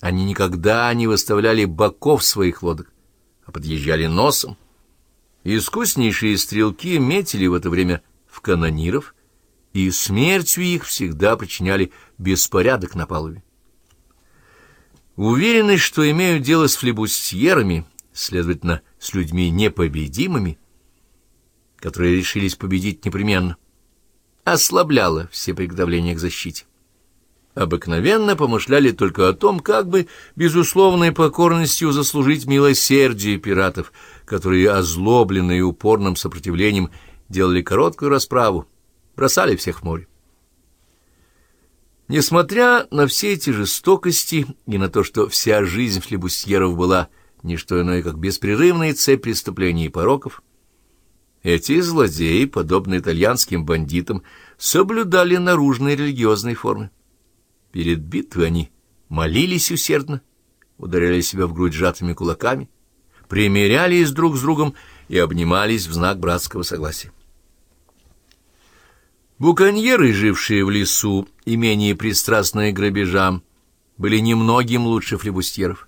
Они никогда не выставляли боков своих лодок, а подъезжали носом. Искуснейшие стрелки метили в это время в канониров, и смертью их всегда причиняли беспорядок на палубе. Уверенность, что имеют дело с флебустьерами, следовательно, с людьми непобедимыми, которые решились победить непременно, ослабляла все приготовления к защите. Обыкновенно помышляли только о том, как бы безусловной покорностью заслужить милосердие пиратов, которые, озлобленные упорным сопротивлением, делали короткую расправу, бросали всех в море. Несмотря на все эти жестокости и на то, что вся жизнь флебустьеров была не что иное, как беспрерывная цепь преступлений и пороков, эти злодеи, подобно итальянским бандитам, соблюдали наружные религиозные формы. Перед битвой они молились усердно, ударяли себя в грудь сжатыми кулаками, примирялись друг с другом и обнимались в знак братского согласия. Буконьеры, жившие в лесу и менее пристрастные к грабежам, были немногим лучше флебустьеров.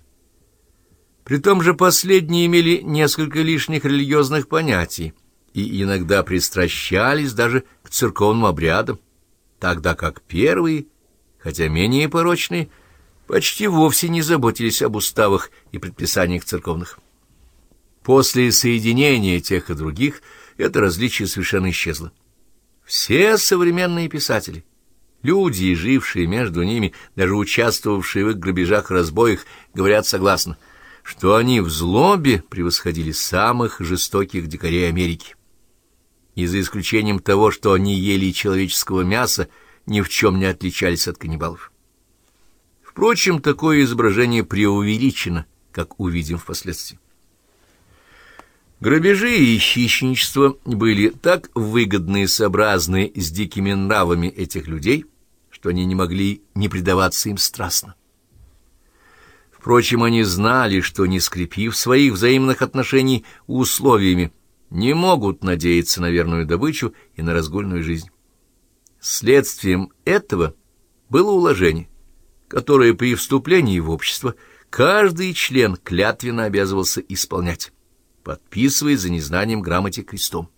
При том же последние имели несколько лишних религиозных понятий и иногда пристращались даже к церковным обрядам, тогда как первые, хотя менее порочные, почти вовсе не заботились об уставах и предписаниях церковных. После соединения тех и других это различие совершенно исчезло. Все современные писатели, люди, жившие между ними, даже участвовавшие в их грабежах и разбоях, говорят согласно, что они в злобе превосходили самых жестоких дикарей Америки. И за исключением того, что они ели человеческого мяса, ни в чем не отличались от каннибалов. Впрочем, такое изображение преувеличено, как увидим впоследствии. Грабежи и хищничество были так выгодны и сообразны с дикими нравами этих людей, что они не могли не предаваться им страстно. Впрочем, они знали, что, не скрепив своих взаимных отношений условиями, не могут надеяться на верную добычу и на разгульную жизнь. Следствием этого было уложение, которое при вступлении в общество каждый член клятвенно обязывался исполнять подписывая за незнанием грамоте крестом.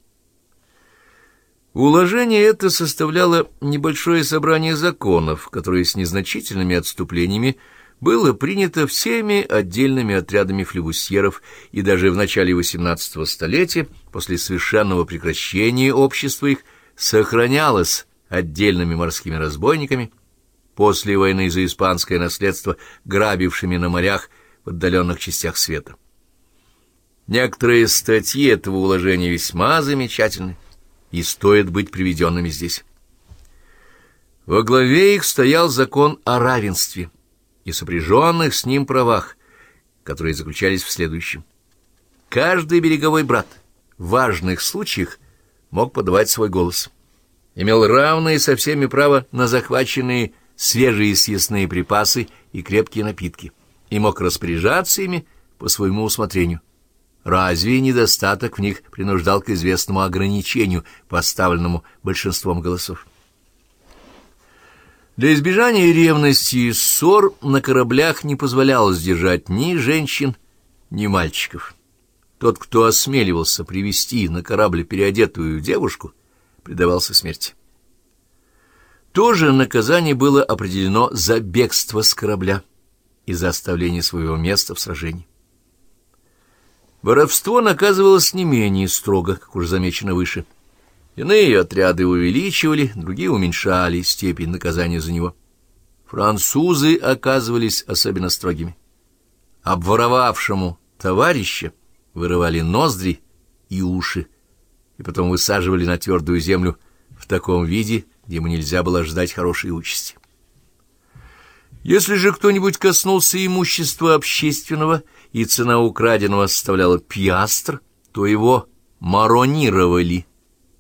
Уложение это составляло небольшое собрание законов, которое с незначительными отступлениями было принято всеми отдельными отрядами флебусьеров и даже в начале XVIII столетия, после совершенного прекращения общества их, сохранялось отдельными морскими разбойниками, после войны за испанское наследство, грабившими на морях в отдаленных частях света. Некоторые статьи этого уложения весьма замечательны и стоят быть приведенными здесь. Во главе их стоял закон о равенстве и сопряженных с ним правах, которые заключались в следующем. Каждый береговой брат в важных случаях мог подавать свой голос, имел равное со всеми право на захваченные свежие съестные припасы и крепкие напитки и мог распоряжаться ими по своему усмотрению. Разве недостаток в них принуждал к известному ограничению, поставленному большинством голосов? Для избежания ревности и ссор на кораблях не позволялось держать ни женщин, ни мальчиков. Тот, кто осмеливался привести на корабль переодетую девушку, предавался смерти. То же наказание было определено за бегство с корабля и за оставление своего места в сражении. Воровство наказывалось не менее строго, как уже замечено выше. Иные отряды увеличивали, другие уменьшали степень наказания за него. Французы оказывались особенно строгими. Обворовавшему товарища вырывали ноздри и уши, и потом высаживали на твердую землю в таком виде, где ему нельзя было ждать хорошей участи. Если же кто-нибудь коснулся имущества общественного и цена украденного составляла пьястр, то его маронировали,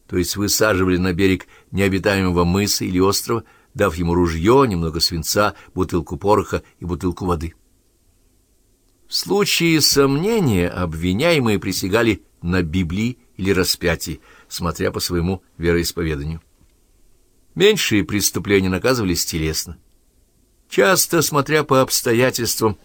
то есть высаживали на берег необитаемого мыса или острова, дав ему ружье, немного свинца, бутылку пороха и бутылку воды. В случае сомнения обвиняемые присягали на Библии или распятии, смотря по своему вероисповеданию. Меньшие преступления наказывались телесно. часто, смотря по обстоятельствам,